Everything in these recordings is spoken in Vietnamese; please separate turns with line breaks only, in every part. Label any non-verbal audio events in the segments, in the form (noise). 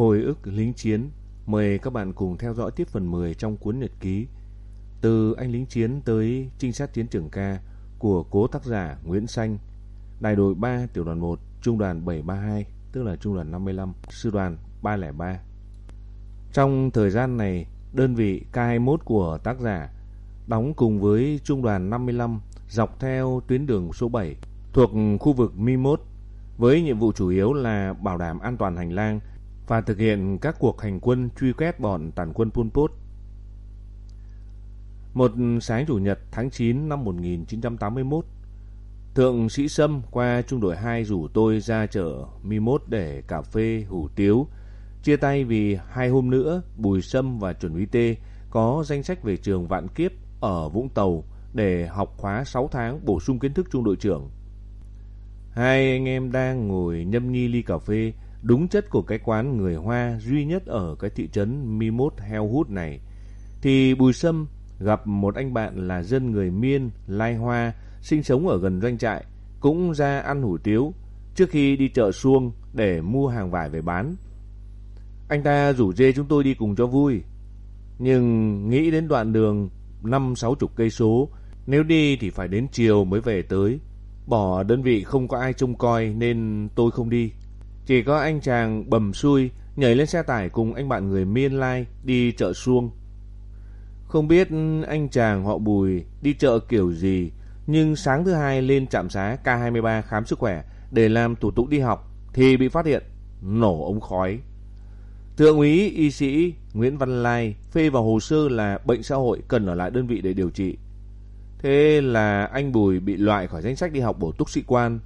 Hồi ức lính chiến, mời các bạn cùng theo dõi tiếp phần 10 trong cuốn nhật ký Từ anh lính chiến tới trinh sát chiến trường ca của cố tác giả Nguyễn Xanh, đại đội 3 tiểu đoàn 1, trung đoàn 732, tức là trung đoàn 55, sư đoàn 303. Trong thời gian này, đơn vị K21 của tác giả đóng cùng với trung đoàn 55 dọc theo tuyến đường số 7 thuộc khu vực Mi-1 với nhiệm vụ chủ yếu là bảo đảm an toàn hành lang và thực hiện các cuộc hành quân truy quét bọn tàn quân Pol Pot. Một sáng chủ nhật tháng 9 năm 1981, Thượng sĩ Sâm qua trung đội 2 rủ tôi ra chợ Mi Mốt để cà phê hủ tiếu. Chia tay vì hai hôm nữa Bùi Sâm và chuẩn úy Tê có danh sách về trường Vạn Kiếp ở Vũng Tàu để học khóa 6 tháng bổ sung kiến thức trung đội trưởng. Hai anh em đang ngồi nhâm nhi ly cà phê, đúng chất của cái quán người Hoa duy nhất ở cái thị trấn Mi-mốt heo hút này. Thì Bùi Sâm gặp một anh bạn là dân người Miên, Lai Hoa, sinh sống ở gần doanh trại, cũng ra ăn hủ tiếu trước khi đi chợ xuông để mua hàng vải về bán. Anh ta rủ dê chúng tôi đi cùng cho vui. Nhưng nghĩ đến đoạn đường năm sáu chục cây số, nếu đi thì phải đến chiều mới về tới. Bỏ đơn vị không có ai trông coi nên tôi không đi. Chỉ có anh chàng bầm xuôi nhảy lên xe tải cùng anh bạn người Miên Lai đi chợ xuông. Không biết anh chàng họ Bùi đi chợ kiểu gì, nhưng sáng thứ hai lên trạm xá K23 khám sức khỏe để làm thủ tục đi học thì bị phát hiện nổ ống khói. Thượng úy y sĩ Nguyễn Văn Lai phê vào hồ sơ là bệnh xã hội cần ở lại đơn vị để điều trị. Thế là anh Bùi bị loại khỏi danh sách đi học bổ túc sĩ quan.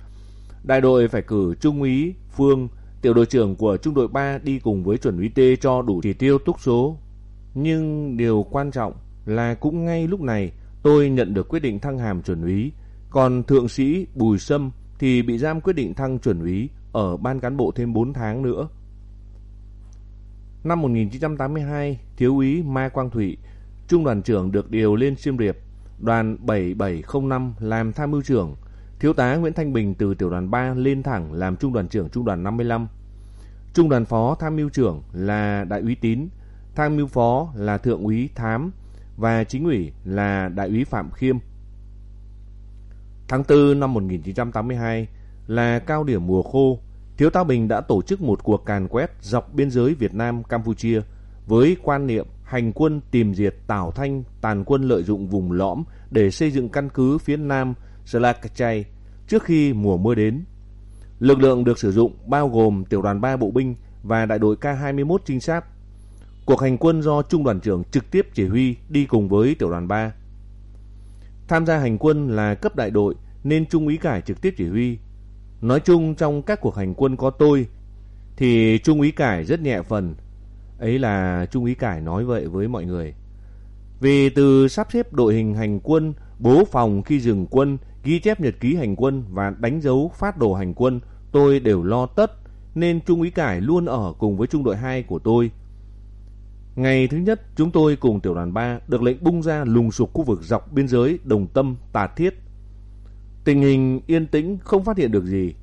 Đại đội phải cử trung úy Phương, tiểu đội trưởng của trung đội 3 đi cùng với chuẩn úy T cho đủ chỉ tiêu túc số. Nhưng điều quan trọng là cũng ngay lúc này tôi nhận được quyết định thăng hàm chuẩn úy, còn thượng sĩ Bùi Sâm thì bị giam quyết định thăng chuẩn úy ở ban cán bộ thêm 4 tháng nữa. Năm 1982, thiếu úy Mai Quang Thụy, trung đoàn trưởng được điều lên Siem Reap đoàn 7705 làm tham mưu trưởng, thiếu tá Nguyễn Thanh Bình từ tiểu đoàn 3 lên thẳng làm trung đoàn trưởng trung đoàn 55. Trung đoàn phó tham mưu trưởng là đại úy Tín, tham mưu phó là thượng úy Thám và chính ủy là đại úy Phạm Khiêm. Tháng 4 năm 1982 là cao điểm mùa khô, Thiếu tá Bình đã tổ chức một cuộc càn quét dọc biên giới Việt Nam Campuchia với quan niệm hành quân tìm diệt Tào Thanh tàn quân lợi dụng vùng lõm để xây dựng căn cứ phía nam Slakachay trước khi mùa mưa đến. Lực lượng được sử dụng bao gồm tiểu đoàn 3 bộ binh và đại đội K21 trinh sát. Cuộc hành quân do trung đoàn trưởng trực tiếp chỉ huy đi cùng với tiểu đoàn 3. Tham gia hành quân là cấp đại đội nên trung úy cải trực tiếp chỉ huy. Nói chung trong các cuộc hành quân có tôi thì trung úy cải rất nhẹ phần Ấy là Trung úy Cải nói vậy với mọi người. Vì từ sắp xếp đội hình hành quân, bố phòng khi dừng quân, ghi chép nhật ký hành quân và đánh dấu phát đồ hành quân, tôi đều lo tất, nên Trung úy Cải luôn ở cùng với trung đội 2 của tôi. Ngày thứ nhất, chúng tôi cùng tiểu đoàn 3 được lệnh bung ra lùng sục khu vực dọc biên giới Đồng Tâm, Tà Thiết. Tình hình yên tĩnh, không phát hiện được gì.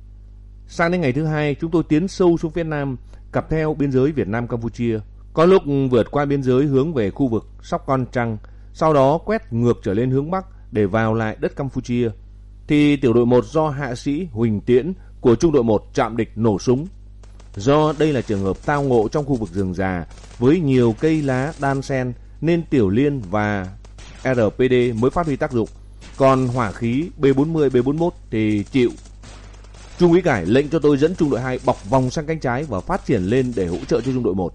Sang đến ngày thứ hai, chúng tôi tiến sâu xuống phía Nam, cặp theo biên giới Việt Nam Campuchia. Có lúc vượt qua biên giới hướng về khu vực Sóc Con Trăng, sau đó quét ngược trở lên hướng Bắc để vào lại đất Campuchia. Thì tiểu đội 1 do hạ sĩ Huỳnh Tiễn của trung đội 1 chạm địch nổ súng. Do đây là trường hợp tao ngộ trong khu vực rừng già với nhiều cây lá đan sen nên tiểu liên và RPD mới phát huy tác dụng. Còn hỏa khí B40, B41 thì chịu Trung úy Cải lệnh cho tôi dẫn trung đội 2 bọc vòng sang cánh trái và phát triển lên để hỗ trợ cho trung đội 1.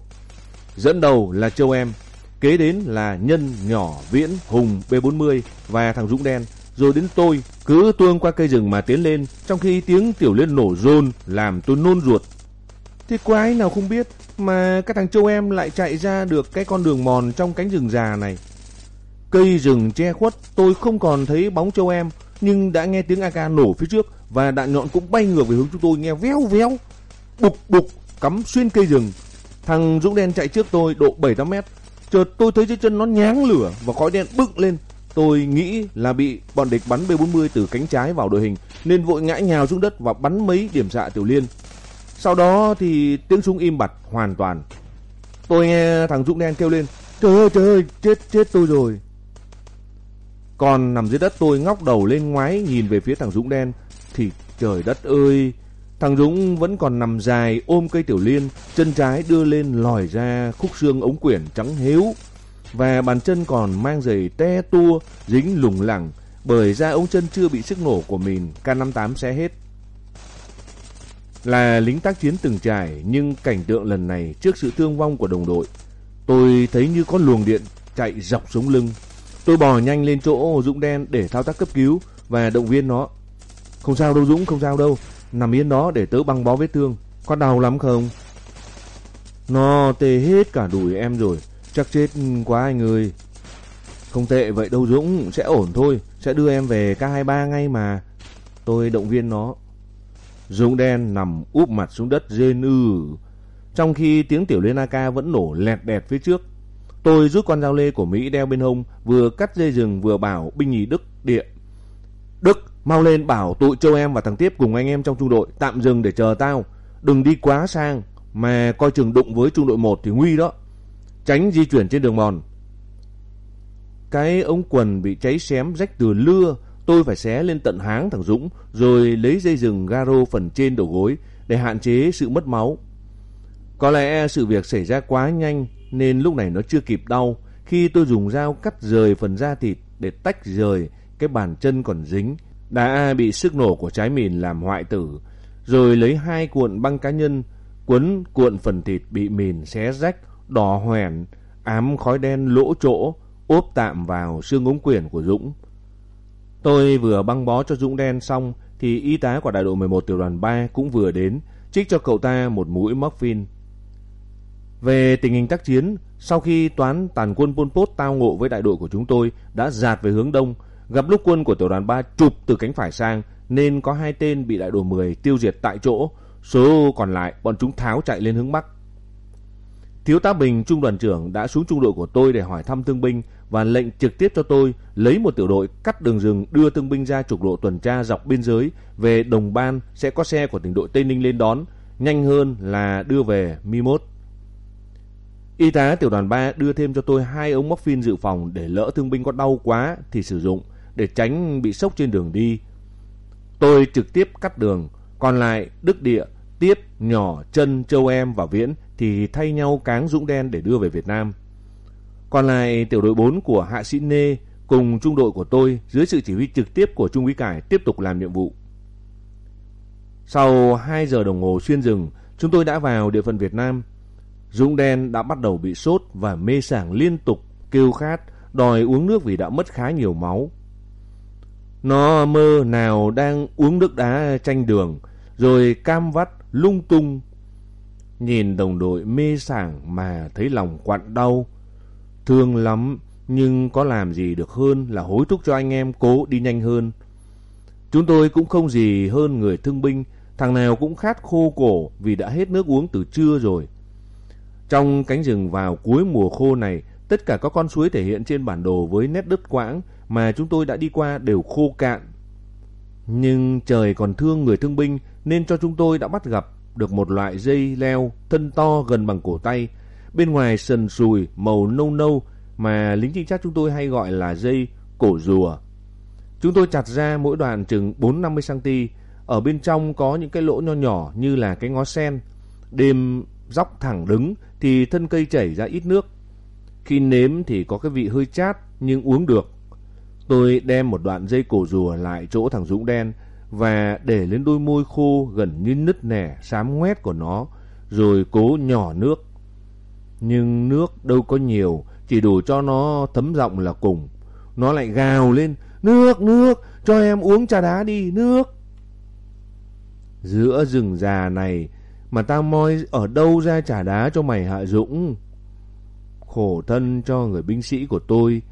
Dẫn đầu là Châu Em, kế đến là Nhân, Nhỏ, Viễn, Hùng, B40 và thằng Dũng Đen. Rồi đến tôi, cứ tuông qua cây rừng mà tiến lên, trong khi tiếng tiểu liên nổ rôn làm tôi nôn ruột. Thế quái nào không biết mà các thằng Châu Em lại chạy ra được cái con đường mòn trong cánh rừng già này. Cây rừng che khuất, tôi không còn thấy bóng Châu Em, nhưng đã nghe tiếng AK nổ phía trước và đạn nhọn cũng bay ngược về hướng chúng tôi nghe véo véo. Bục bục cắm xuyên cây rừng. Thằng Dũng đen chạy trước tôi độ 7-8 mét. Chợt tôi thấy dưới chân nó nháng lửa và khói đen bực lên. Tôi nghĩ là bị bọn địch bắn B40 từ cánh trái vào đội hình nên vội ngã nhào xuống đất và bắn mấy điểm xạ tiểu liên. Sau đó thì tiếng súng im bặt hoàn toàn. Tôi nghe thằng Dũng đen kêu lên, trời ơi trời ơi, chết chết tôi rồi. Còn nằm dưới đất tôi ngóc đầu lên ngoái nhìn về phía thằng Dũng đen, thì trời đất ơi, thằng Dũng vẫn còn nằm dài ôm cây tiểu liên, chân trái đưa lên lòi ra khúc xương ống quyển trắng héo và bàn chân còn mang giày te tua dính lủng lẳng bởi da ống chân chưa bị sức nổ của mình K58 xé hết. Là lính tác chiến từng trải nhưng cảnh tượng lần này trước sự thương vong của đồng đội, tôi thấy như có luồng điện chạy dọc sống lưng. Tôi bò nhanh lên chỗ Dũng đen để thao tác cấp cứu và động viên nó. Không sao đâu Dũng, không sao đâu. Nằm yên đó để tớ băng bó vết thương. Có đau lắm không? Nó tê hết cả đùi em rồi. Chắc chết quá anh ơi. Không tệ vậy đâu Dũng, sẽ ổn thôi. Sẽ đưa em về K23 ngay mà. Tôi động viên nó. Dũng đen nằm úp mặt xuống đất rên ư. Trong khi tiếng tiểu liên AK vẫn nổ lẹt đẹt phía trước. Tôi rút con dao lê của Mỹ đeo bên hông, vừa cắt dây rừng vừa bảo binh nhì Đức điện. Đức, mau lên bảo tụi châu em và thằng Tiếp cùng anh em trong trung đội tạm dừng để chờ tao. Đừng đi quá sang, mà coi chừng đụng với trung đội 1 thì nguy đó. Tránh di chuyển trên đường mòn. Cái ống quần bị cháy xém rách từ lưa, tôi phải xé lên tận háng thằng Dũng, rồi lấy dây rừng garo phần trên đầu gối để hạn chế sự mất máu. Có lẽ sự việc xảy ra quá nhanh nên lúc này nó chưa kịp đau khi tôi dùng dao cắt rời phần da thịt để tách rời cái bàn chân còn dính đã bị sức nổ của trái mìn làm hoại tử rồi lấy hai cuộn băng cá nhân quấn cuộn phần thịt bị mìn xé rách đỏ hoẻn ám khói đen lỗ chỗ ốp tạm vào xương ống quyển của Dũng. Tôi vừa băng bó cho Dũng đen xong thì y tá của đại đội 11 tiểu đoàn 3 cũng vừa đến trích cho cậu ta một mũi morphine về tình hình tác chiến, sau khi toán tàn quân Pol Pot tao ngộ với đại đội của chúng tôi đã dạt về hướng đông, gặp lúc quân của tiểu đoàn 3 chụp từ cánh phải sang nên có hai tên bị đại đội 10 tiêu diệt tại chỗ, số còn lại bọn chúng tháo chạy lên hướng bắc. Thiếu tá Bình, trung đoàn trưởng đã xuống trung đội của tôi để hỏi thăm thương binh và lệnh trực tiếp cho tôi lấy một tiểu đội cắt đường rừng đưa thương binh ra trục lộ tuần tra dọc biên giới về Đồng Ban sẽ có xe của tỉnh đội Tây Ninh lên đón, nhanh hơn là đưa về Mi Mốt. Y tá tiểu đoàn 3 đưa thêm cho tôi hai ống morphine dự phòng để lỡ thương binh có đau quá thì sử dụng để tránh bị sốc trên đường đi. Tôi trực tiếp cắt đường, còn lại Đức Địa, Tiếp, Nhỏ, Chân, Châu Em và Viễn thì thay nhau cáng dũng đen để đưa về Việt Nam. Còn lại tiểu đội 4 của Hạ sĩ Nê cùng trung đội của tôi dưới sự chỉ huy trực tiếp của Trung úy Cải tiếp tục làm nhiệm vụ. Sau 2 giờ đồng hồ xuyên rừng, chúng tôi đã vào địa phận Việt Nam. Dũng đen đã bắt đầu bị sốt và mê sảng liên tục, kêu khát, đòi uống nước vì đã mất khá nhiều máu. Nó mơ nào đang uống nước đá chanh đường, rồi cam vắt lung tung. Nhìn đồng đội mê sảng mà thấy lòng quặn đau. Thương lắm, nhưng có làm gì được hơn là hối thúc cho anh em cố đi nhanh hơn. Chúng tôi cũng không gì hơn người thương binh, thằng nào cũng khát khô cổ vì đã hết nước uống từ trưa rồi. Trong cánh rừng vào cuối mùa khô này, tất cả các con suối thể hiện trên bản đồ với nét đứt quãng mà chúng tôi đã đi qua đều khô cạn. Nhưng trời còn thương người thương binh nên cho chúng tôi đã bắt gặp được một loại dây leo thân to gần bằng cổ tay, bên ngoài sần sùi màu nâu nâu mà lính trinh sát chúng tôi hay gọi là dây cổ rùa. Chúng tôi chặt ra mỗi đoạn chừng 4-50cm, ở bên trong có những cái lỗ nho nhỏ như là cái ngó sen. Đêm dọc thẳng đứng thì thân cây chảy ra ít nước. Khi nếm thì có cái vị hơi chát nhưng uống được. Tôi đem một đoạn dây cổ rùa lại chỗ thằng Dũng đen và để lên đôi môi khô gần như nứt nẻ xám ngoét của nó rồi cố nhỏ nước. Nhưng nước đâu có nhiều, chỉ đủ cho nó thấm giọng là cùng. Nó lại gào lên, nước, nước, cho em uống trà đá đi, nước. Giữa rừng già này mà tao moi ở đâu ra trà đá cho mày hạ dũng. Khổ thân cho người binh sĩ của tôi.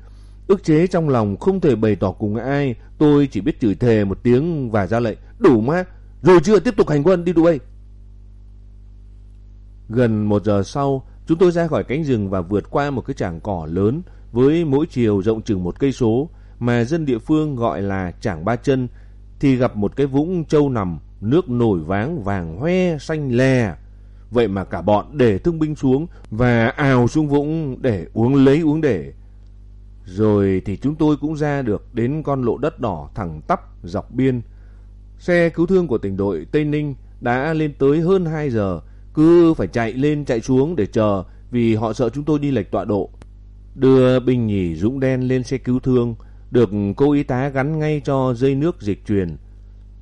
Ức chế trong lòng không thể bày tỏ cùng ai. Tôi chỉ biết chửi thề một tiếng và ra lệnh. Đủ má. Rồi chưa tiếp tục hành quân đi đuôi. Gần một giờ sau, chúng tôi ra khỏi cánh rừng và vượt qua một cái trảng cỏ lớn với mỗi chiều rộng chừng một cây số mà dân địa phương gọi là trảng ba chân thì gặp một cái vũng trâu nằm nước nổi váng vàng hoe xanh lè. Vậy mà cả bọn để thương binh xuống và ào xuống vũng để uống lấy uống để. Rồi thì chúng tôi cũng ra được đến con lộ đất đỏ thẳng tắp dọc biên. Xe cứu thương của tỉnh đội Tây Ninh đã lên tới hơn 2 giờ, cứ phải chạy lên chạy xuống để chờ vì họ sợ chúng tôi đi lệch tọa độ. Đưa bình nhỉ dũng đen lên xe cứu thương, được cô y tá gắn ngay cho dây nước dịch truyền.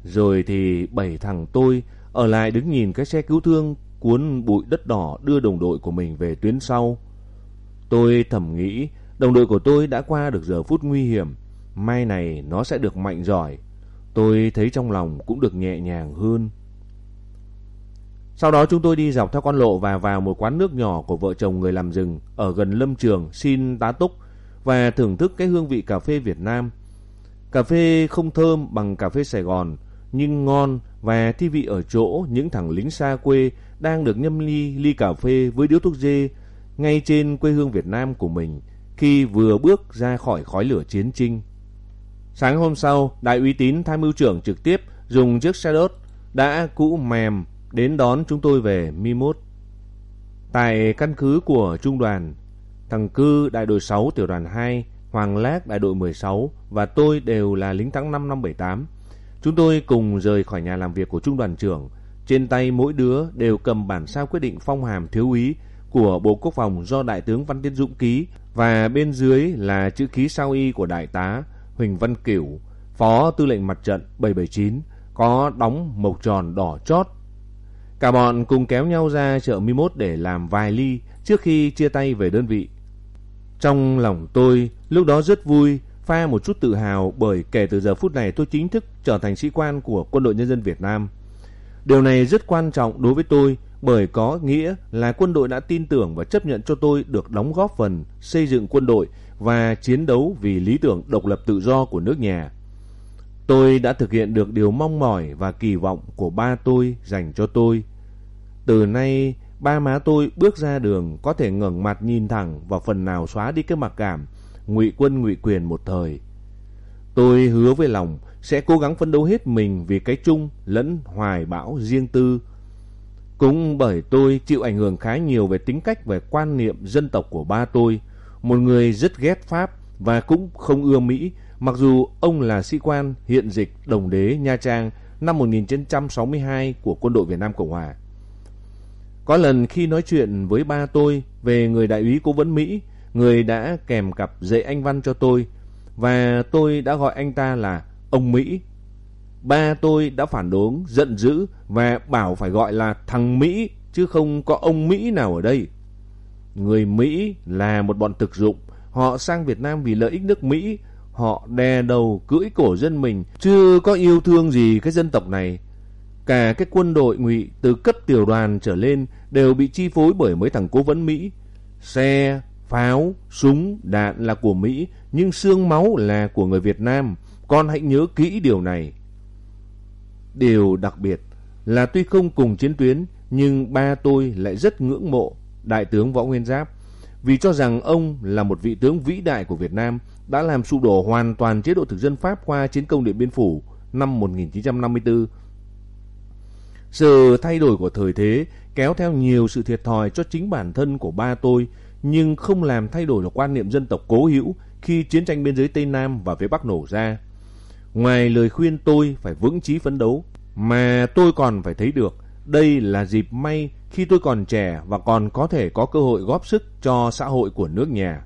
Rồi thì bảy thằng tôi ở lại đứng nhìn cái xe cứu thương cuốn bụi đất đỏ đưa đồng đội của mình về tuyến sau. Tôi thầm nghĩ đồng đội của tôi đã qua được giờ phút nguy hiểm, mai này nó sẽ được mạnh giỏi. Tôi thấy trong lòng cũng được nhẹ nhàng hơn. Sau đó chúng tôi đi dọc theo con lộ và vào một quán nước nhỏ của vợ chồng người làm rừng ở gần lâm trường xin tá túc và thưởng thức cái hương vị cà phê Việt Nam. Cà phê không thơm bằng cà phê Sài Gòn nhưng ngon và thi vị ở chỗ những thằng lính xa quê đang được nhâm ly ly cà phê với điếu thuốc dê ngay trên quê hương Việt Nam của mình khi vừa bước ra khỏi khói lửa chiến tranh. Sáng hôm sau, đại úy tín tham mưu trưởng trực tiếp dùng chiếc xe đốt đã cũ mềm đến đón chúng tôi về Mimốt. Tại căn cứ của trung đoàn, thằng Cư đại đội 6 tiểu đoàn 2, Hoàng Lác đại đội 16 và tôi đều là lính tháng 5 năm 78. Chúng tôi cùng rời khỏi nhà làm việc của trung đoàn trưởng. Trên tay mỗi đứa đều cầm bản sao quyết định phong hàm thiếu úy của Bộ Quốc phòng do Đại tướng Văn Tiến Dũng ký và bên dưới là chữ ký sao y của Đại tá Huỳnh Văn Cửu, Phó Tư lệnh Mặt trận 779, có đóng mộc tròn đỏ chót. Cả bọn cùng kéo nhau ra chợ Mi Mốt để làm vài ly trước khi chia tay về đơn vị. Trong lòng tôi lúc đó rất vui, pha một chút tự hào bởi kể từ giờ phút này tôi chính thức trở thành sĩ quan của Quân đội Nhân dân Việt Nam. Điều này rất quan trọng đối với tôi bởi có nghĩa là quân đội đã tin tưởng và chấp nhận cho tôi được đóng góp phần xây dựng quân đội và chiến đấu vì lý tưởng độc lập tự do của nước nhà. Tôi đã thực hiện được điều mong mỏi và kỳ vọng của ba tôi dành cho tôi. Từ nay, ba má tôi bước ra đường có thể ngẩng mặt nhìn thẳng và phần nào xóa đi cái mặc cảm, ngụy quân ngụy quyền một thời. Tôi hứa với lòng sẽ cố gắng phấn đấu hết mình vì cái chung lẫn hoài bão riêng tư. Cũng bởi tôi chịu ảnh hưởng khá nhiều về tính cách và quan niệm dân tộc của ba tôi, một người rất ghét Pháp và cũng không ưa Mỹ, mặc dù ông là sĩ quan hiện dịch đồng đế Nha Trang năm 1962 của quân đội Việt Nam Cộng Hòa. Có lần khi nói chuyện với ba tôi về người đại úy cố vấn Mỹ, người đã kèm cặp dạy anh văn cho tôi, và tôi đã gọi anh ta là ông Mỹ. Ba tôi đã phản đối, giận dữ và bảo phải gọi là thằng Mỹ, chứ không có ông Mỹ nào ở đây. Người Mỹ là một bọn thực dụng, họ sang Việt Nam vì lợi ích nước Mỹ, họ đè đầu cưỡi cổ dân mình, chưa có yêu thương gì cái dân tộc này. Cả cái quân đội ngụy từ cấp tiểu đoàn trở lên đều bị chi phối bởi mấy thằng cố vấn Mỹ. Xe, pháo, súng, đạn là của Mỹ, nhưng xương máu là của người Việt Nam. Con hãy nhớ kỹ điều này. Điều đặc biệt là tuy không cùng chiến tuyến, nhưng ba tôi lại rất ngưỡng mộ Đại tướng Võ Nguyên Giáp vì cho rằng ông là một vị tướng vĩ đại của Việt Nam đã làm sụp đổ hoàn toàn chế độ thực dân Pháp qua chiến công Điện Biên Phủ năm 1954. Sự thay đổi của thời thế kéo theo nhiều sự thiệt thòi cho chính bản thân của ba tôi nhưng không làm thay đổi được quan niệm dân tộc cố hữu khi chiến tranh biên giới Tây Nam và phía Bắc nổ ra. Ngoài lời khuyên tôi phải vững chí phấn đấu, mà tôi còn phải thấy được đây là dịp may khi tôi còn trẻ và còn có thể có cơ hội góp sức cho xã hội của nước nhà.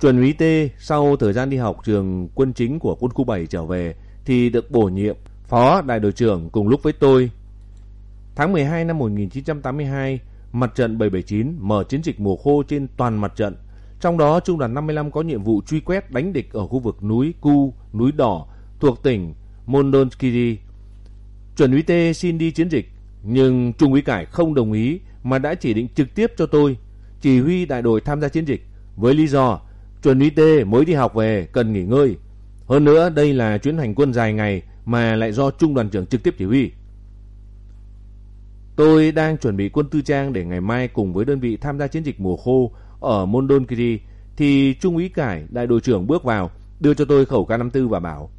Chuẩn úy T sau thời gian đi học trường quân chính của quân khu 7 trở về thì được bổ nhiệm phó đại đội trưởng cùng lúc với tôi. Tháng 12 năm 1982, mặt trận 779 mở chiến dịch mùa khô trên toàn mặt trận. Trong đó, Trung đoàn 55 có nhiệm vụ truy quét đánh địch ở khu vực núi Cu, núi Đỏ thuộc tỉnh Mondonskiri. Chuẩn úy T xin đi chiến dịch, nhưng Trung úy Cải không đồng ý mà đã chỉ định trực tiếp cho tôi chỉ huy đại đội tham gia chiến dịch với lý do chuẩn úy T mới đi học về cần nghỉ ngơi. Hơn nữa đây là chuyến hành quân dài ngày mà lại do trung đoàn trưởng trực tiếp chỉ huy. Tôi đang chuẩn bị quân tư trang để ngày mai cùng với đơn vị tham gia chiến dịch mùa khô ở Mondolkiri thì Trung úy Cải, đại đội trưởng bước vào, đưa cho tôi khẩu K54 và bảo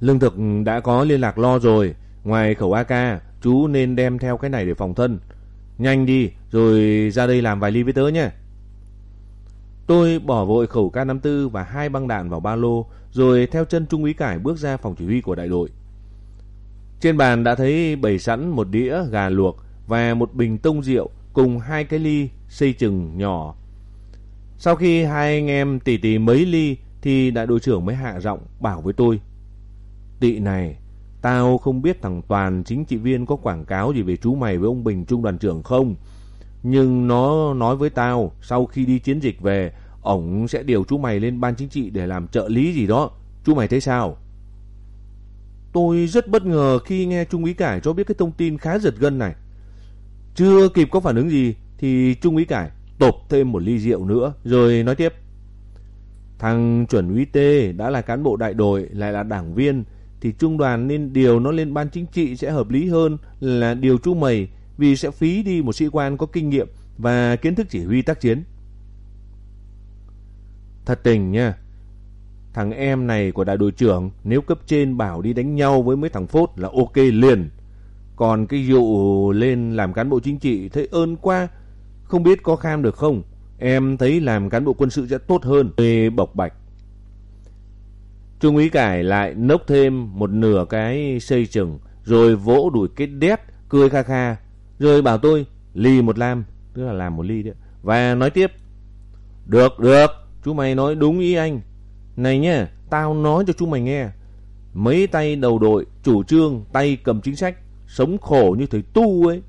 Lương thực đã có liên lạc lo rồi. Ngoài khẩu AK, chú nên đem theo cái này để phòng thân. Nhanh đi, rồi ra đây làm vài ly với tớ nhé. Tôi bỏ vội khẩu K54 và hai băng đạn vào ba lô, rồi theo chân Trung úy Cải bước ra phòng chỉ huy của đại đội. Trên bàn đã thấy bày sẵn một đĩa gà luộc và một bình tông rượu cùng hai cái ly xây chừng nhỏ. Sau khi hai anh em tỉ tỉ mấy ly thì đại đội trưởng mới hạ giọng bảo với tôi. Tị này, tao không biết thằng Toàn chính trị viên có quảng cáo gì về chú mày với ông Bình trung đoàn trưởng không? Nhưng nó nói với tao sau khi đi chiến dịch về, ổng sẽ điều chú mày lên ban chính trị để làm trợ lý gì đó. Chú mày thấy sao? Tôi rất bất ngờ khi nghe Trung úy Cải cho biết cái thông tin khá giật gân này. Chưa kịp có phản ứng gì thì Trung úy Cải tộp thêm một ly rượu nữa, rồi nói tiếp. Thằng chuẩn úy Tê đã là cán bộ đại đội, lại là đảng viên, thì trung đoàn nên điều nó lên ban chính trị sẽ hợp lý hơn là điều chú mày, vì sẽ phí đi một sĩ quan có kinh nghiệm và kiến thức chỉ huy tác chiến. Thật tình nha. Thằng em này của đại đội trưởng, nếu cấp trên bảo đi đánh nhau với mấy thằng phốt là ok liền. Còn cái dụ lên làm cán bộ chính trị, thấy ơn qua không biết có kham được không? Em thấy làm cán bộ quân sự sẽ tốt hơn. Ê bộc bạch. Trung úy cải lại nốc thêm một nửa cái xây chừng rồi vỗ đuổi cái đét, cười kha kha rồi bảo tôi ly một lam tức là làm một ly đấy và nói tiếp, được được, chú mày nói đúng ý anh này nhá, tao nói cho chú mày nghe mấy tay đầu đội, chủ trương, tay cầm chính sách, sống khổ như thầy tu ấy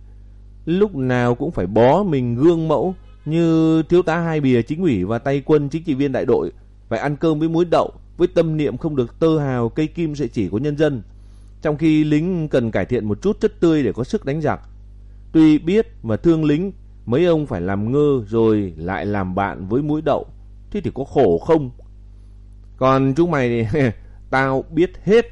lúc nào cũng phải bó mình gương mẫu như thiếu tá hai bìa, chính ủy và tay quân, chính trị viên đại đội. Phải ăn cơm với muối đậu, với tâm niệm không được tơ hào, cây kim sợi chỉ của nhân dân. Trong khi lính cần cải thiện một chút chất tươi để có sức đánh giặc. Tuy biết mà thương lính, mấy ông phải làm ngơ rồi lại làm bạn với muối đậu. Thế thì có khổ không? Còn chúng mày thì, (laughs) tao biết hết.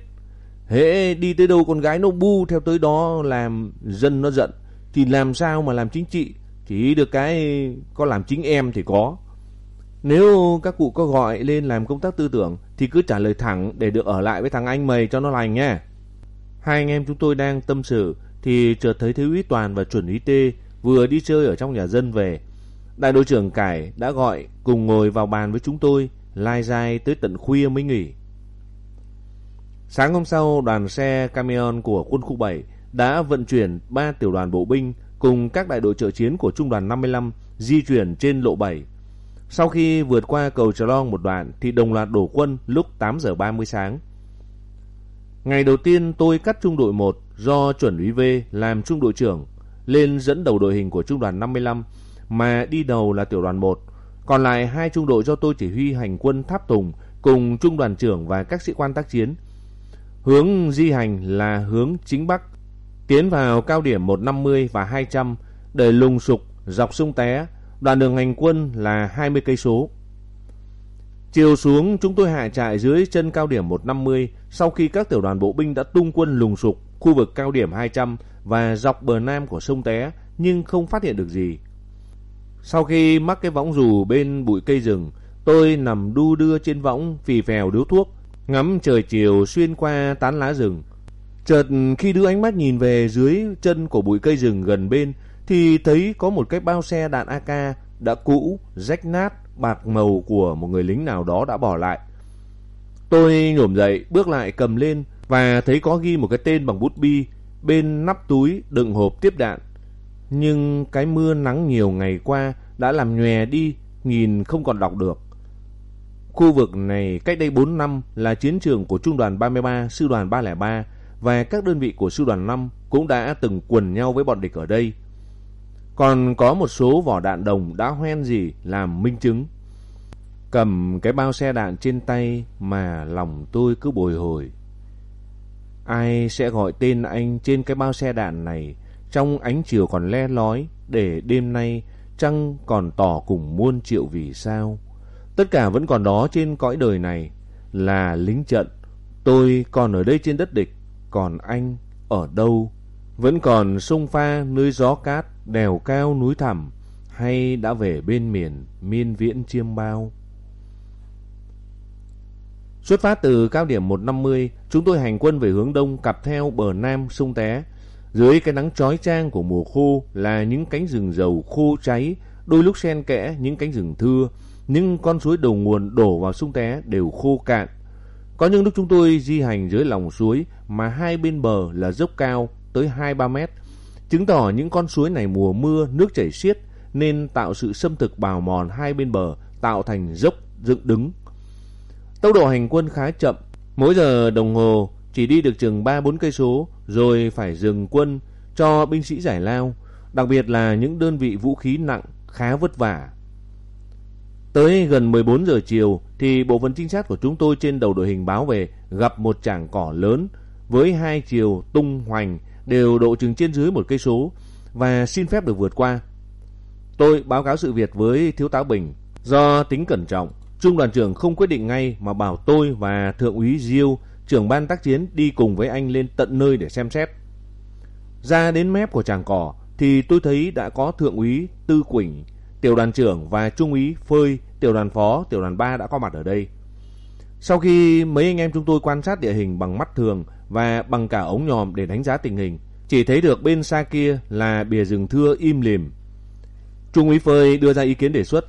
Hễ đi tới đâu con gái nó bu theo tới đó làm dân nó giận thì làm sao mà làm chính trị chỉ được cái có làm chính em thì có. Nếu các cụ có gọi lên làm công tác tư tưởng thì cứ trả lời thẳng để được ở lại với thằng anh mày cho nó lành nhé. Hai anh em chúng tôi đang tâm sự thì chợt thấy thiếu úy Toàn và chuẩn úy Tê vừa đi chơi ở trong nhà dân về. Đại đội trưởng Cải đã gọi cùng ngồi vào bàn với chúng tôi, lai dai tới tận khuya mới nghỉ. Sáng hôm sau, đoàn xe camion của quân khu 7 đã vận chuyển 3 tiểu đoàn bộ binh cùng các đại đội trợ chiến của Trung đoàn 55 di chuyển trên lộ 7. Sau khi vượt qua cầu Trà Long một đoạn thì đồng loạt đổ quân lúc 8 giờ 30 sáng. Ngày đầu tiên tôi cắt trung đội 1 do chuẩn úy V làm trung đội trưởng, lên dẫn đầu đội hình của trung đoàn 55 mà đi đầu là tiểu đoàn 1. Còn lại hai trung đội do tôi chỉ huy hành quân Tháp Tùng cùng trung đoàn trưởng và các sĩ quan tác chiến. Hướng di hành là hướng chính bắc tiến vào cao điểm 150 và 200 để lùng sục dọc sông Té, đoạn đường hành quân là 20 cây số. Chiều xuống chúng tôi hạ trại dưới chân cao điểm 150 sau khi các tiểu đoàn bộ binh đã tung quân lùng sục khu vực cao điểm 200 và dọc bờ nam của sông Té nhưng không phát hiện được gì. Sau khi mắc cái võng dù bên bụi cây rừng, tôi nằm đu đưa trên võng phì phèo điếu thuốc, ngắm trời chiều xuyên qua tán lá rừng. Chợt khi đưa ánh mắt nhìn về dưới chân của bụi cây rừng gần bên thì thấy có một cái bao xe đạn AK đã cũ, rách nát, bạc màu của một người lính nào đó đã bỏ lại. Tôi nhổm dậy, bước lại cầm lên và thấy có ghi một cái tên bằng bút bi bên nắp túi đựng hộp tiếp đạn. Nhưng cái mưa nắng nhiều ngày qua đã làm nhòe đi, nhìn không còn đọc được. Khu vực này cách đây 4 năm là chiến trường của Trung đoàn 33, Sư đoàn 303 và các đơn vị của sư đoàn 5 cũng đã từng quần nhau với bọn địch ở đây. Còn có một số vỏ đạn đồng đã hoen gì làm minh chứng. Cầm cái bao xe đạn trên tay mà lòng tôi cứ bồi hồi. Ai sẽ gọi tên anh trên cái bao xe đạn này trong ánh chiều còn le lói để đêm nay trăng còn tỏ cùng muôn triệu vì sao. Tất cả vẫn còn đó trên cõi đời này là lính trận. Tôi còn ở đây trên đất địch còn anh ở đâu? Vẫn còn sông pha nơi gió cát, đèo cao núi thẳm, hay đã về bên miền miên viễn chiêm bao? Xuất phát từ cao điểm 150, chúng tôi hành quân về hướng đông cặp theo bờ nam sông Té. Dưới cái nắng chói chang của mùa khô là những cánh rừng dầu khô cháy, đôi lúc xen kẽ những cánh rừng thưa, những con suối đầu nguồn đổ vào sông Té đều khô cạn. Có những lúc chúng tôi di hành dưới lòng suối mà hai bên bờ là dốc cao tới 2-3 mét, chứng tỏ những con suối này mùa mưa nước chảy xiết nên tạo sự xâm thực bào mòn hai bên bờ, tạo thành dốc dựng đứng. Tốc độ hành quân khá chậm, mỗi giờ đồng hồ chỉ đi được chừng 3-4 cây số rồi phải dừng quân cho binh sĩ giải lao, đặc biệt là những đơn vị vũ khí nặng khá vất vả. Tới gần 14 giờ chiều thì bộ phận trinh sát của chúng tôi trên đầu đội hình báo về gặp một tràng cỏ lớn với hai chiều tung hoành đều độ chừng trên dưới một cây số và xin phép được vượt qua. Tôi báo cáo sự việc với thiếu tá Bình. Do tính cẩn trọng, trung đoàn trưởng không quyết định ngay mà bảo tôi và thượng úy Diêu, trưởng ban tác chiến đi cùng với anh lên tận nơi để xem xét. Ra đến mép của tràng cỏ thì tôi thấy đã có thượng úy Tư Quỳnh, tiểu đoàn trưởng và trung úy Phơi, tiểu đoàn phó, tiểu đoàn 3 đã có mặt ở đây. Sau khi mấy anh em chúng tôi quan sát địa hình bằng mắt thường và bằng cả ống nhòm để đánh giá tình hình, chỉ thấy được bên xa kia là bìa rừng thưa im lìm. Trung úy Phơi đưa ra ý kiến đề xuất.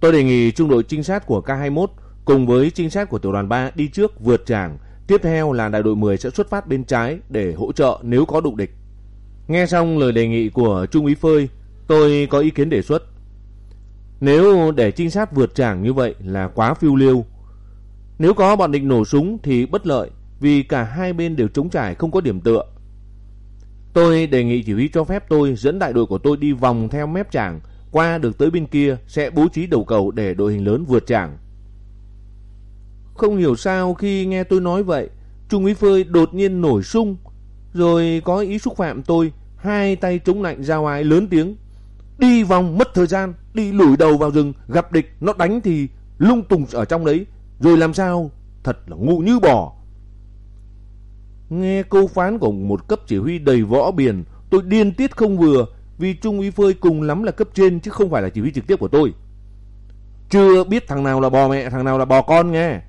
Tôi đề nghị trung đội trinh sát của K21 cùng với trinh sát của tiểu đoàn 3 đi trước vượt tràng, tiếp theo là đại đội 10 sẽ xuất phát bên trái để hỗ trợ nếu có đụng địch. Nghe xong lời đề nghị của Trung úy Phơi, tôi có ý kiến đề xuất. Nếu để trinh sát vượt tràng như vậy là quá phiêu lưu. Nếu có bọn địch nổ súng thì bất lợi vì cả hai bên đều chống trải không có điểm tựa. Tôi đề nghị chỉ huy cho phép tôi dẫn đại đội của tôi đi vòng theo mép tràng, qua được tới bên kia sẽ bố trí đầu cầu để đội hình lớn vượt tràng. Không hiểu sao khi nghe tôi nói vậy, Trung úy Phơi đột nhiên nổi sung, rồi có ý xúc phạm tôi, hai tay chống lạnh ra ngoài lớn tiếng. Đi vòng mất thời gian, đi lủi đầu vào rừng, gặp địch, nó đánh thì lung tung ở trong đấy, rồi làm sao? Thật là ngu như bò. Nghe câu phán của một cấp chỉ huy đầy võ biển, tôi điên tiết không vừa, vì Trung úy Phơi cùng lắm là cấp trên chứ không phải là chỉ huy trực tiếp của tôi. Chưa biết thằng nào là bò mẹ, thằng nào là bò con nghe.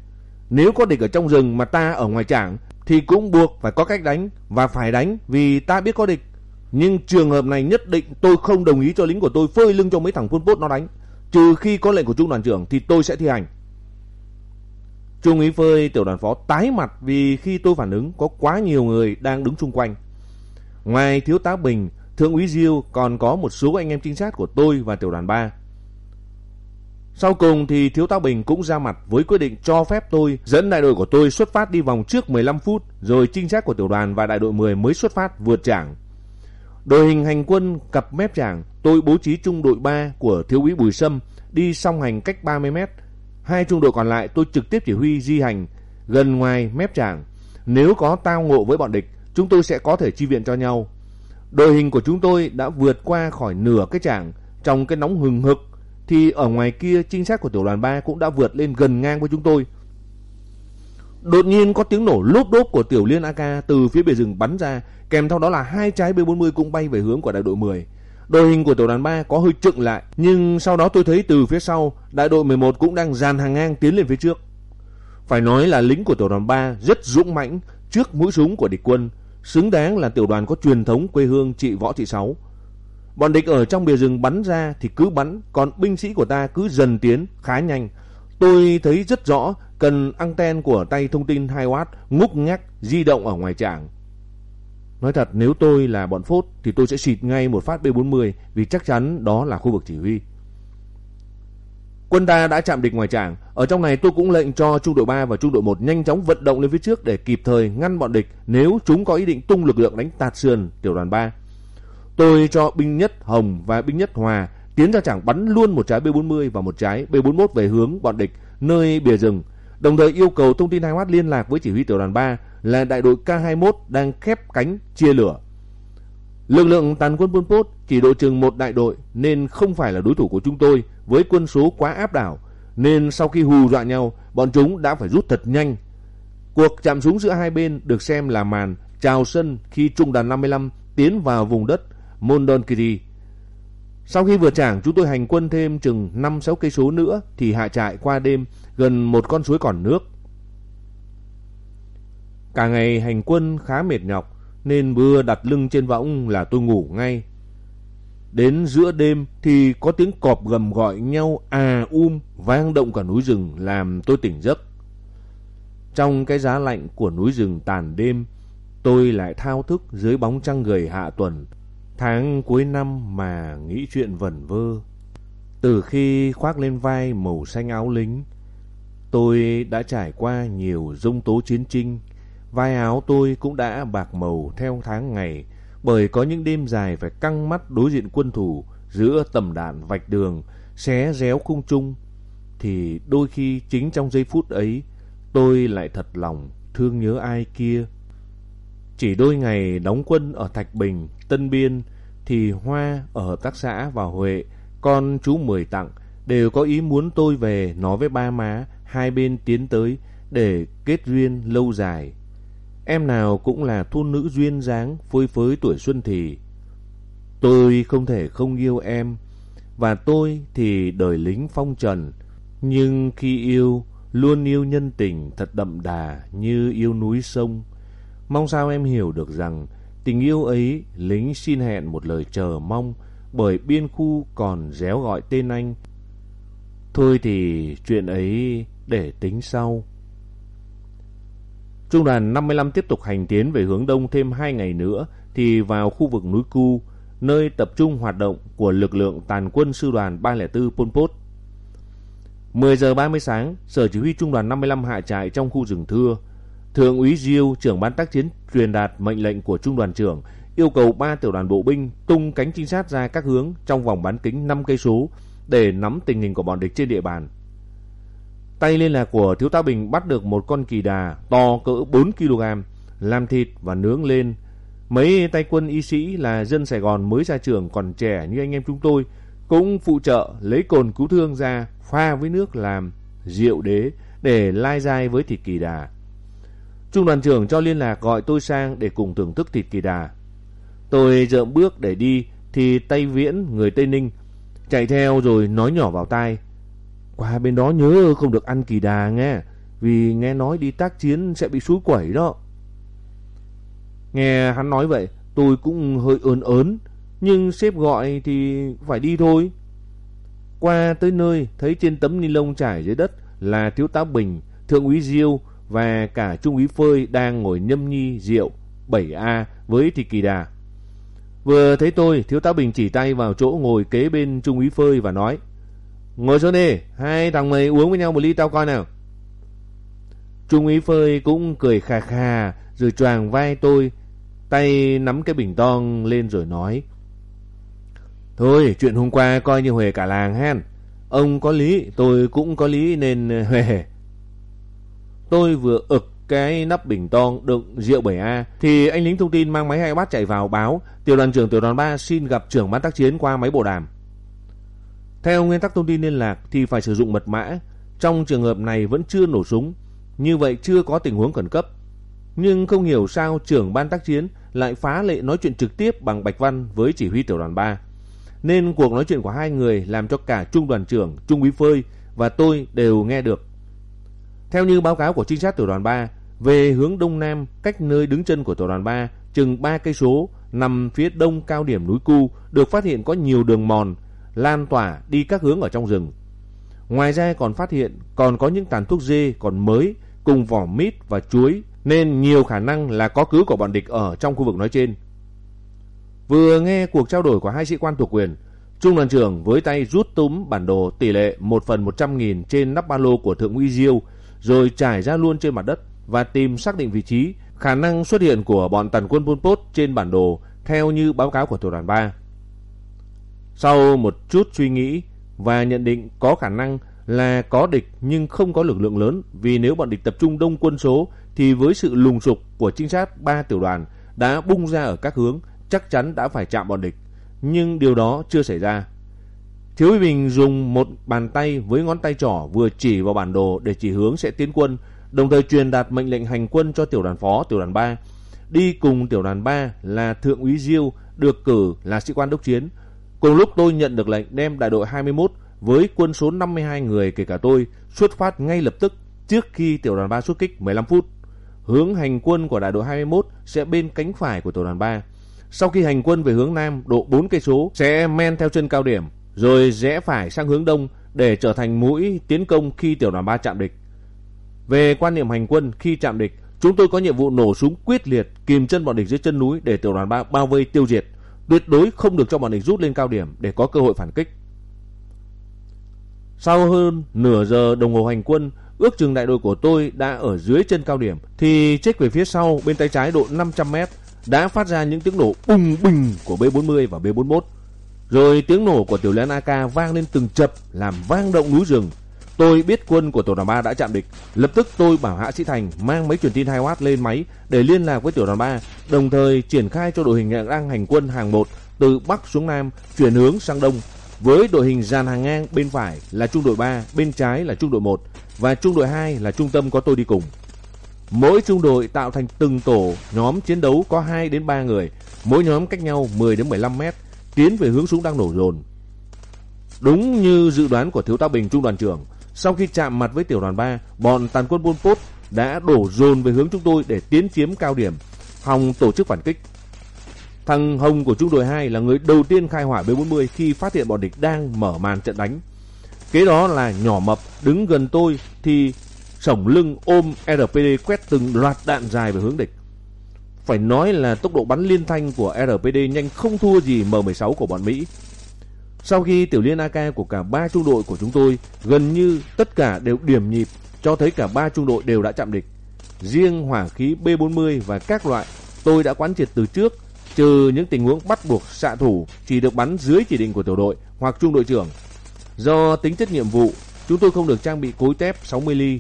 Nếu có địch ở trong rừng mà ta ở ngoài trảng thì cũng buộc phải có cách đánh và phải đánh vì ta biết có địch. Nhưng trường hợp này nhất định tôi không đồng ý cho lính của tôi phơi lưng cho mấy thằng quân bốt nó đánh. Trừ khi có lệnh của trung đoàn trưởng thì tôi sẽ thi hành. Trung úy Phơi tiểu đoàn phó tái mặt vì khi tôi phản ứng có quá nhiều người đang đứng xung quanh. Ngoài thiếu tá Bình, thượng úy Diêu còn có một số anh em trinh sát của tôi và tiểu đoàn 3. Sau cùng thì thiếu tá Bình cũng ra mặt với quyết định cho phép tôi dẫn đại đội của tôi xuất phát đi vòng trước 15 phút rồi trinh sát của tiểu đoàn và đại đội 10 mới xuất phát vượt trảng. Đội hình hành quân cặp mép trảng, tôi bố trí trung đội 3 của thiếu úy Bùi Sâm đi song hành cách 30 mét. Hai trung đội còn lại tôi trực tiếp chỉ huy di hành gần ngoài mép trảng. Nếu có tao ngộ với bọn địch, chúng tôi sẽ có thể chi viện cho nhau. Đội hình của chúng tôi đã vượt qua khỏi nửa cái trảng trong cái nóng hừng hực thì ở ngoài kia trinh sát của tiểu đoàn 3 cũng đã vượt lên gần ngang với chúng tôi. Đột nhiên có tiếng nổ lốp đốp của tiểu liên AK từ phía bìa rừng bắn ra, kèm theo đó là hai trái B40 cũng bay về hướng của đại đội 10. Đội hình của tiểu đoàn 3 có hơi trựng lại, nhưng sau đó tôi thấy từ phía sau, đại đội 11 cũng đang dàn hàng ngang tiến lên phía trước. Phải nói là lính của tiểu đoàn 3 rất dũng mãnh trước mũi súng của địch quân, xứng đáng là tiểu đoàn có truyền thống quê hương chị Võ Thị Sáu. Bọn địch ở trong bìa rừng bắn ra thì cứ bắn, còn binh sĩ của ta cứ dần tiến khá nhanh. Tôi thấy rất rõ cần anten của tay thông tin 2W ngúc nhắc di động ở ngoài trảng. Nói thật, nếu tôi là bọn phốt thì tôi sẽ xịt ngay một phát B40 vì chắc chắn đó là khu vực chỉ huy. Quân ta đã chạm địch ngoài trảng. Ở trong này tôi cũng lệnh cho trung đội 3 và trung đội 1 nhanh chóng vận động lên phía trước để kịp thời ngăn bọn địch nếu chúng có ý định tung lực lượng đánh tạt sườn tiểu đoàn 3. Tôi cho binh nhất Hồng và binh nhất Hòa tiến ra chẳng bắn luôn một trái B40 và một trái B41 về hướng bọn địch, nơi bìa rừng. Đồng thời yêu cầu thông tin hai mắt liên lạc với chỉ huy tiểu đoàn 3 là đại đội K21 đang khép cánh chia lửa. Lực lượng tàn quân Pol Pot chỉ độ chừng một đại đội nên không phải là đối thủ của chúng tôi với quân số quá áp đảo, nên sau khi hù dọa nhau, bọn chúng đã phải rút thật nhanh. Cuộc chạm súng giữa hai bên được xem là màn chào sân khi trung đoàn 55 tiến vào vùng đất Mondonkiri. Sau khi vượt trảng, chúng tôi hành quân thêm chừng 5-6 cây số nữa thì hạ trại qua đêm gần một con suối còn nước. Cả ngày hành quân khá mệt nhọc, nên vừa đặt lưng trên võng là tôi ngủ ngay. Đến giữa đêm thì có tiếng cọp gầm gọi nhau à um vang động cả núi rừng làm tôi tỉnh giấc. Trong cái giá lạnh của núi rừng tàn đêm, tôi lại thao thức dưới bóng trăng gầy hạ tuần, tháng cuối năm mà nghĩ chuyện vẩn vơ. Từ khi khoác lên vai màu xanh áo lính, tôi đã trải qua nhiều dung tố chiến tranh. Vai áo tôi cũng đã bạc màu theo tháng ngày, bởi có những đêm dài phải căng mắt đối diện quân thủ giữa tầm đạn vạch đường, xé réo khung trung. Thì đôi khi chính trong giây phút ấy, tôi lại thật lòng thương nhớ ai kia. Chỉ đôi ngày đóng quân ở Thạch Bình, Tân Biên, thì Hoa ở hợp tác xã và Huệ, con chú Mười Tặng, đều có ý muốn tôi về nói với ba má, hai bên tiến tới để kết duyên lâu dài. Em nào cũng là thôn nữ duyên dáng, phơi phới tuổi xuân thì. Tôi không thể không yêu em, và tôi thì đời lính phong trần. Nhưng khi yêu, luôn yêu nhân tình thật đậm đà như yêu núi sông. Mong sao em hiểu được rằng tình yêu ấy lính xin hẹn một lời chờ mong bởi biên khu còn réo gọi tên anh. Thôi thì chuyện ấy để tính sau. Trung đoàn 55 tiếp tục hành tiến về hướng đông thêm 2 ngày nữa thì vào khu vực núi Cu, nơi tập trung hoạt động của lực lượng tàn quân sư đoàn 304 Pol Pot. 10 giờ 30 sáng, Sở Chỉ huy Trung đoàn 55 hạ trại trong khu rừng thưa. Thượng úy Diêu, trưởng ban tác chiến truyền đạt mệnh lệnh của Trung đoàn trưởng yêu cầu ba tiểu đoàn bộ binh tung cánh trinh sát ra các hướng trong vòng bán kính 5 cây số để nắm tình hình của bọn địch trên địa bàn. Tay liên lạc của Thiếu tá Bình bắt được một con kỳ đà to cỡ 4 kg, làm thịt và nướng lên. Mấy tay quân y sĩ là dân Sài Gòn mới ra trường còn trẻ như anh em chúng tôi cũng phụ trợ lấy cồn cứu thương ra pha với nước làm rượu đế để lai dai với thịt kỳ đà. Trung đoàn trưởng cho liên lạc gọi tôi sang để cùng thưởng thức thịt kỳ đà. Tôi dợm bước để đi thì tay viễn người Tây Ninh chạy theo rồi nói nhỏ vào tai. Qua bên đó nhớ không được ăn kỳ đà nghe, vì nghe nói đi tác chiến sẽ bị suối quẩy đó. Nghe hắn nói vậy, tôi cũng hơi ớn ớn, nhưng sếp gọi thì phải đi thôi. Qua tới nơi, thấy trên tấm ni lông trải dưới đất là thiếu tá Bình, thượng úy Diêu và cả trung úy Phơi đang ngồi nhâm nhi rượu 7A với thị kỳ đà. Vừa thấy tôi, thiếu tá Bình chỉ tay vào chỗ ngồi kế bên trung úy Phơi và nói Ngồi xuống đi, hai thằng mày uống với nhau một ly tao coi nào. Trung úy Phơi cũng cười khà khà rồi choàng vai tôi, tay nắm cái bình toang lên rồi nói Thôi, chuyện hôm qua coi như huề cả làng hen. Ông có lý, tôi cũng có lý nên (laughs) huề. Tôi vừa ực cái nắp bình toang đựng rượu 7A thì anh lính thông tin mang máy hai bát chạy vào báo tiểu đoàn trưởng tiểu đoàn 3 xin gặp trưởng ban tác chiến qua máy bộ đàm. Theo nguyên tắc thông tin liên lạc thì phải sử dụng mật mã. Trong trường hợp này vẫn chưa nổ súng, như vậy chưa có tình huống khẩn cấp. Nhưng không hiểu sao trưởng ban tác chiến lại phá lệ nói chuyện trực tiếp bằng Bạch Văn với chỉ huy tiểu đoàn 3. Nên cuộc nói chuyện của hai người làm cho cả trung đoàn trưởng, trung úy Phơi và tôi đều nghe được. Theo như báo cáo của trinh sát tiểu đoàn 3, về hướng đông nam cách nơi đứng chân của tiểu đoàn 3 chừng 3 cây số nằm phía đông cao điểm núi Cu được phát hiện có nhiều đường mòn lan tỏa đi các hướng ở trong rừng. Ngoài ra còn phát hiện còn có những tàn thuốc dê còn mới cùng vỏ mít và chuối nên nhiều khả năng là có cứ của bọn địch ở trong khu vực nói trên. Vừa nghe cuộc trao đổi của hai sĩ quan thuộc quyền, Trung đoàn trưởng với tay rút túm bản đồ tỷ lệ 1 phần 100 nghìn trên nắp ba lô của Thượng úy Diêu rồi trải ra luôn trên mặt đất và tìm xác định vị trí, khả năng xuất hiện của bọn tàn quân Pol Pot trên bản đồ theo như báo cáo của tiểu đoàn 3. Sau một chút suy nghĩ và nhận định có khả năng là có địch nhưng không có lực lượng lớn, vì nếu bọn địch tập trung đông quân số thì với sự lùng sục của trinh sát ba tiểu đoàn đã bung ra ở các hướng, chắc chắn đã phải chạm bọn địch. Nhưng điều đó chưa xảy ra. Thiếu úy Bình dùng một bàn tay với ngón tay trỏ vừa chỉ vào bản đồ để chỉ hướng sẽ tiến quân, đồng thời truyền đạt mệnh lệnh hành quân cho tiểu đoàn phó tiểu đoàn 3. Đi cùng tiểu đoàn 3 là thượng úy Diêu được cử là sĩ quan đốc chiến Cùng lúc tôi nhận được lệnh đem đại đội 21 với quân số 52 người kể cả tôi xuất phát ngay lập tức trước khi tiểu đoàn 3 xuất kích 15 phút. hướng hành quân của đại đội 21 sẽ bên cánh phải của tiểu đoàn 3. Sau khi hành quân về hướng nam độ 4 cây số sẽ men theo chân cao điểm rồi rẽ phải sang hướng đông để trở thành mũi tiến công khi tiểu đoàn 3 chạm địch. Về quan niệm hành quân khi chạm địch, chúng tôi có nhiệm vụ nổ súng quyết liệt kìm chân bọn địch dưới chân núi để tiểu đoàn 3 bao vây tiêu diệt, tuyệt đối không được cho bọn địch rút lên cao điểm để có cơ hội phản kích. Sau hơn nửa giờ đồng hồ hành quân, ước chừng đại đội của tôi đã ở dưới chân cao điểm thì chết về phía sau bên tay trái độ 500 m đã phát ra những tiếng nổ bùng bình của B40 và B41. Rồi tiếng nổ của tiểu liên AK vang lên từng chập làm vang động núi rừng. Tôi biết quân của tiểu đoàn 3 đã chạm địch. Lập tức tôi bảo Hạ Sĩ Thành mang mấy truyền tin 2W lên máy để liên lạc với tiểu đoàn 3, đồng thời triển khai cho đội hình đang hành quân hàng 1 từ Bắc xuống Nam chuyển hướng sang Đông. Với đội hình dàn hàng ngang bên phải là trung đội 3, bên trái là trung đội 1 và trung đội 2 là trung tâm có tôi đi cùng. Mỗi trung đội tạo thành từng tổ nhóm chiến đấu có 2 đến 3 người, mỗi nhóm cách nhau 10 đến 15 mét, tiến về hướng súng đang nổ dồn. Đúng như dự đoán của thiếu tá Bình trung đoàn trưởng, sau khi chạm mặt với tiểu đoàn 3, bọn tàn quân Pol Pot đã đổ dồn về hướng chúng tôi để tiến chiếm cao điểm, hòng tổ chức phản kích. Thằng Hồng của trung đội 2 là người đầu tiên khai hỏa B40 khi phát hiện bọn địch đang mở màn trận đánh. Kế đó là nhỏ mập đứng gần tôi thì sổng lưng ôm RPD quét từng loạt đạn dài về hướng địch. Phải nói là tốc độ bắn liên thanh của RPD nhanh không thua gì M16 của bọn Mỹ. Sau khi tiểu liên AK của cả ba trung đội của chúng tôi gần như tất cả đều điểm nhịp cho thấy cả ba trung đội đều đã chạm địch. Riêng hỏa khí B40 và các loại tôi đã quán triệt từ trước trừ những tình huống bắt buộc xạ thủ chỉ được bắn dưới chỉ định của tiểu đội hoặc trung đội trưởng. Do tính chất nhiệm vụ, chúng tôi không được trang bị cối tép 60 ly.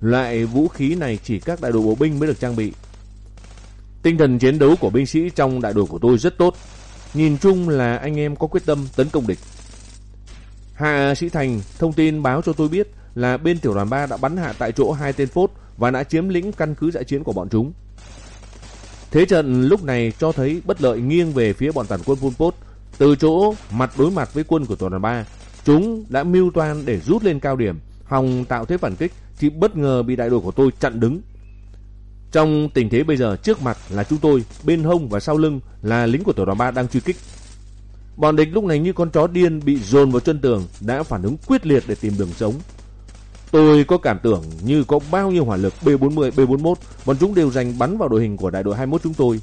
Loại vũ khí này chỉ các đại đội bộ binh mới được trang bị. Tinh thần chiến đấu của binh sĩ trong đại đội của tôi rất tốt. Nhìn chung là anh em có quyết tâm tấn công địch. Hạ Sĩ Thành thông tin báo cho tôi biết là bên tiểu đoàn 3 đã bắn hạ tại chỗ hai tên phốt và đã chiếm lĩnh căn cứ dã chiến của bọn chúng. Thế trận lúc này cho thấy bất lợi nghiêng về phía bọn tàn quân Pol Pot. Từ chỗ mặt đối mặt với quân của tiểu đoàn 3, chúng đã mưu toan để rút lên cao điểm, hòng tạo thế phản kích thì bất ngờ bị đại đội của tôi chặn đứng. Trong tình thế bây giờ trước mặt là chúng tôi, bên hông và sau lưng là lính của tiểu đoàn 3 đang truy kích. Bọn địch lúc này như con chó điên bị dồn vào chân tường đã phản ứng quyết liệt để tìm đường sống. Tôi có cảm tưởng như có bao nhiêu hỏa lực B40, B41, bọn chúng đều dành bắn vào đội hình của đại đội 21 chúng tôi.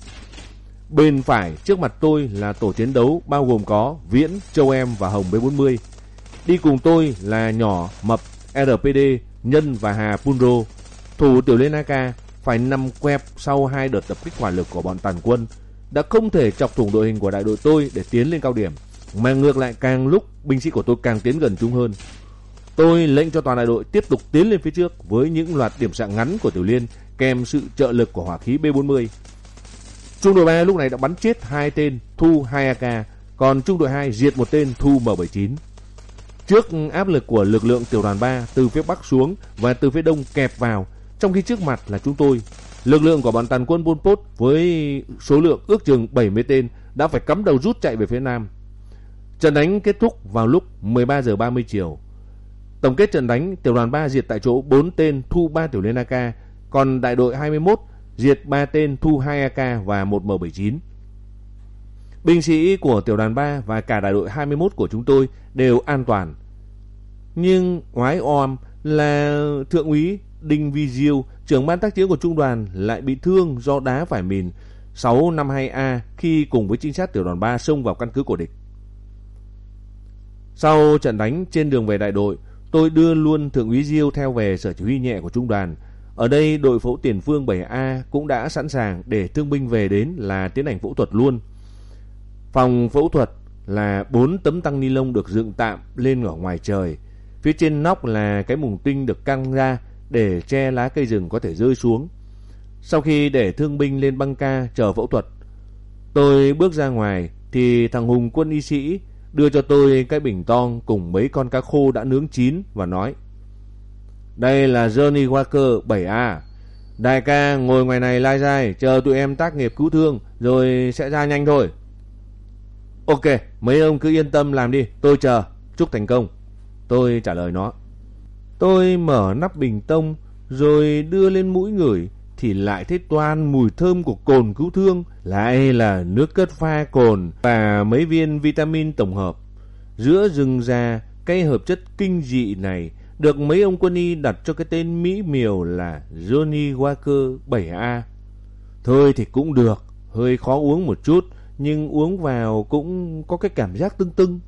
Bên phải trước mặt tôi là tổ chiến đấu bao gồm có Viễn, Châu Em và Hồng B40. Đi cùng tôi là nhỏ, mập, RPD, Nhân và Hà Punro. Thủ tiểu liên AK phải nằm quẹp sau hai đợt tập kích hỏa lực của bọn tàn quân, đã không thể chọc thủng đội hình của đại đội tôi để tiến lên cao điểm. Mà ngược lại, càng lúc binh sĩ của tôi càng tiến gần chúng hơn. Tôi lệnh cho toàn đại đội tiếp tục tiến lên phía trước với những loạt điểm xạ ngắn của tiểu liên, kèm sự trợ lực của hỏa khí B40 trung đội 3 lúc này đã bắn chết hai tên, thu 2 AK còn trung đội 2 diệt một tên, thu M79 trước áp lực của lực lượng tiểu đoàn 3 từ phía bắc xuống và từ phía đông kẹp vào trong khi trước mặt là chúng tôi Lực lượng của bọn tàn quân Pol Pot với số lượng ước chừng 70 tên đã phải cắm đầu rút chạy về phía nam. Trận đánh kết thúc vào lúc 13 giờ 30 chiều. Tổng kết trận đánh, tiểu đoàn 3 diệt tại chỗ 4 tên thu 3 tiểu liên AK, còn đại đội 21 diệt 3 tên thu 2 AK và 1 M79. Binh sĩ của tiểu đoàn 3 và cả đại đội 21 của chúng tôi đều an toàn. Nhưng oái om là thượng úy Đinh Vi Diêu, trưởng ban tác chiến của trung đoàn lại bị thương do đá phải mìn 652A khi cùng với trinh sát tiểu đoàn 3 xông vào căn cứ của địch. Sau trận đánh trên đường về đại đội, tôi đưa luôn thượng úy Diêu theo về sở chỉ huy nhẹ của trung đoàn. Ở đây đội phẫu tiền phương 7A cũng đã sẵn sàng để thương binh về đến là tiến hành phẫu thuật luôn. Phòng phẫu thuật là 4 tấm tăng ni lông được dựng tạm lên ở ngoài trời. Phía trên nóc là cái mùng tinh được căng ra để che lá cây rừng có thể rơi xuống. Sau khi để thương binh lên băng ca chờ phẫu thuật, tôi bước ra ngoài thì thằng Hùng quân y sĩ đưa cho tôi cái bình tong cùng mấy con cá khô đã nướng chín và nói Đây là Johnny Walker 7A. Đại ca ngồi ngoài này lai dai chờ tụi em tác nghiệp cứu thương rồi sẽ ra nhanh thôi. Ok, mấy ông cứ yên tâm làm đi, tôi chờ, chúc thành công. Tôi trả lời nó. Tôi mở nắp bình tông rồi đưa lên mũi ngửi thì lại thấy toàn mùi thơm của cồn cứu thương, lại là nước cất pha cồn và mấy viên vitamin tổng hợp. Giữa rừng già, cây hợp chất kinh dị này được mấy ông quân y đặt cho cái tên mỹ miều là Johnny Walker 7A. Thôi thì cũng được, hơi khó uống một chút, nhưng uống vào cũng có cái cảm giác tưng tưng.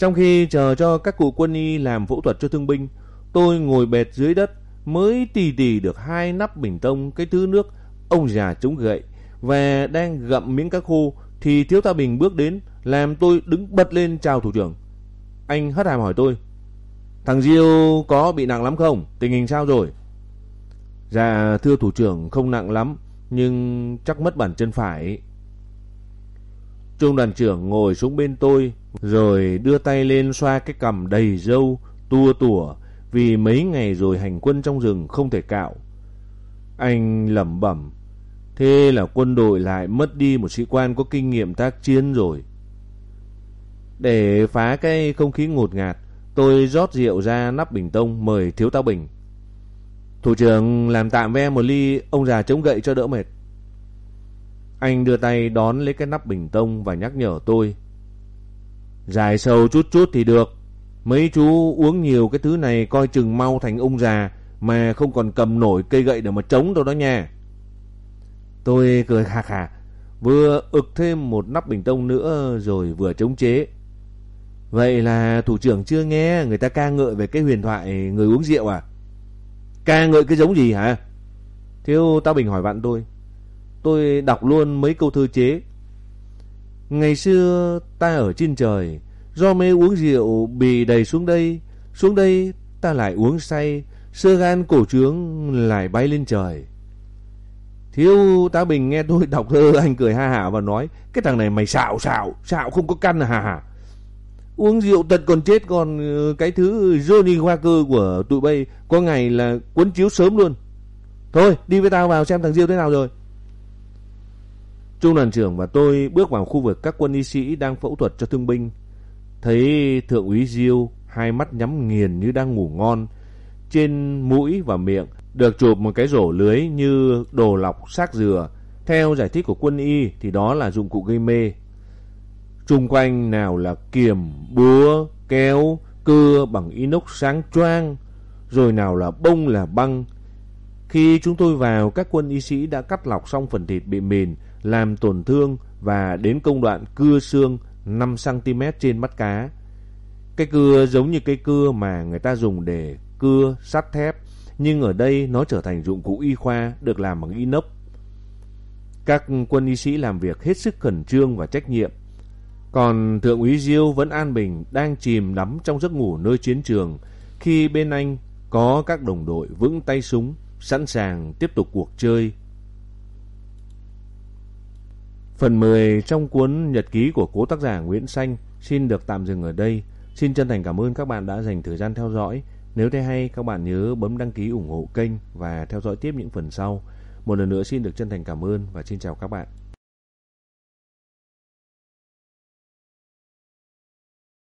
Trong khi chờ cho các cụ quân y làm phẫu thuật cho thương binh, tôi ngồi bệt dưới đất mới tì tì được hai nắp bình tông cái thứ nước ông già chống gậy và đang gặm miếng cá khô thì thiếu ta bình bước đến làm tôi đứng bật lên chào thủ trưởng. Anh hất hàm hỏi tôi. Thằng Diêu có bị nặng lắm không? Tình hình sao rồi? Dạ thưa thủ trưởng không nặng lắm nhưng chắc mất bản chân phải. Trung đoàn trưởng ngồi xuống bên tôi rồi đưa tay lên xoa cái cằm đầy râu, tua tủa vì mấy ngày rồi hành quân trong rừng không thể cạo. Anh lẩm bẩm, thế là quân đội lại mất đi một sĩ quan có kinh nghiệm tác chiến rồi. Để phá cái không khí ngột ngạt, tôi rót rượu ra nắp bình tông mời thiếu tá bình. Thủ trưởng làm tạm ve một ly ông già chống gậy cho đỡ mệt. Anh đưa tay đón lấy cái nắp bình tông và nhắc nhở tôi. Dài sâu chút chút thì được. Mấy chú uống nhiều cái thứ này coi chừng mau thành ông già mà không còn cầm nổi cây gậy để mà chống đâu đó nha. Tôi cười khà khà, vừa ực thêm một nắp bình tông nữa rồi vừa chống chế. Vậy là thủ trưởng chưa nghe người ta ca ngợi về cái huyền thoại người uống rượu à? Ca ngợi cái giống gì hả? Thiếu Tao Bình hỏi bạn tôi. Tôi đọc luôn mấy câu thơ chế. Ngày xưa ta ở trên trời, do mê uống rượu bị đầy xuống đây, xuống đây ta lại uống say, sơ gan cổ trướng lại bay lên trời. Thiếu tá Bình nghe tôi đọc thơ (laughs) anh cười ha hả và nói Cái thằng này mày xạo xạo, xạo không có căn à hả hả Uống rượu tật còn chết còn ờ, cái thứ Johnny Walker của tụi bay có ngày là cuốn chiếu sớm luôn. Thôi đi với tao vào xem thằng Diêu thế nào rồi. Trung đoàn trưởng và tôi bước vào khu vực các quân y sĩ đang phẫu thuật cho thương binh. Thấy thượng úy Diêu hai mắt nhắm nghiền như đang ngủ ngon. Trên mũi và miệng được chụp một cái rổ lưới như đồ lọc xác dừa. Theo giải thích của quân y thì đó là dụng cụ gây mê. Trung quanh nào là kiềm, búa, kéo, cưa bằng inox sáng choang, rồi nào là bông là băng. Khi chúng tôi vào, các quân y sĩ đã cắt lọc xong phần thịt bị mìn, làm tổn thương và đến công đoạn cưa xương 5cm trên mắt cá. Cái cưa giống như cây cưa mà người ta dùng để cưa sắt thép, nhưng ở đây nó trở thành dụng cụ y khoa được làm bằng inox. Các quân y sĩ làm việc hết sức khẩn trương và trách nhiệm. Còn Thượng úy Diêu vẫn an bình đang chìm đắm trong giấc ngủ nơi chiến trường khi bên anh có các đồng đội vững tay súng sẵn sàng tiếp tục cuộc chơi. Phần 10 trong cuốn nhật ký của cố tác giả Nguyễn Xanh xin được tạm dừng ở đây. Xin chân thành cảm ơn các bạn đã dành thời gian theo dõi. Nếu thấy hay, các bạn nhớ bấm đăng ký ủng hộ kênh và theo dõi tiếp những phần sau. Một lần nữa xin được chân thành cảm ơn và xin chào các bạn.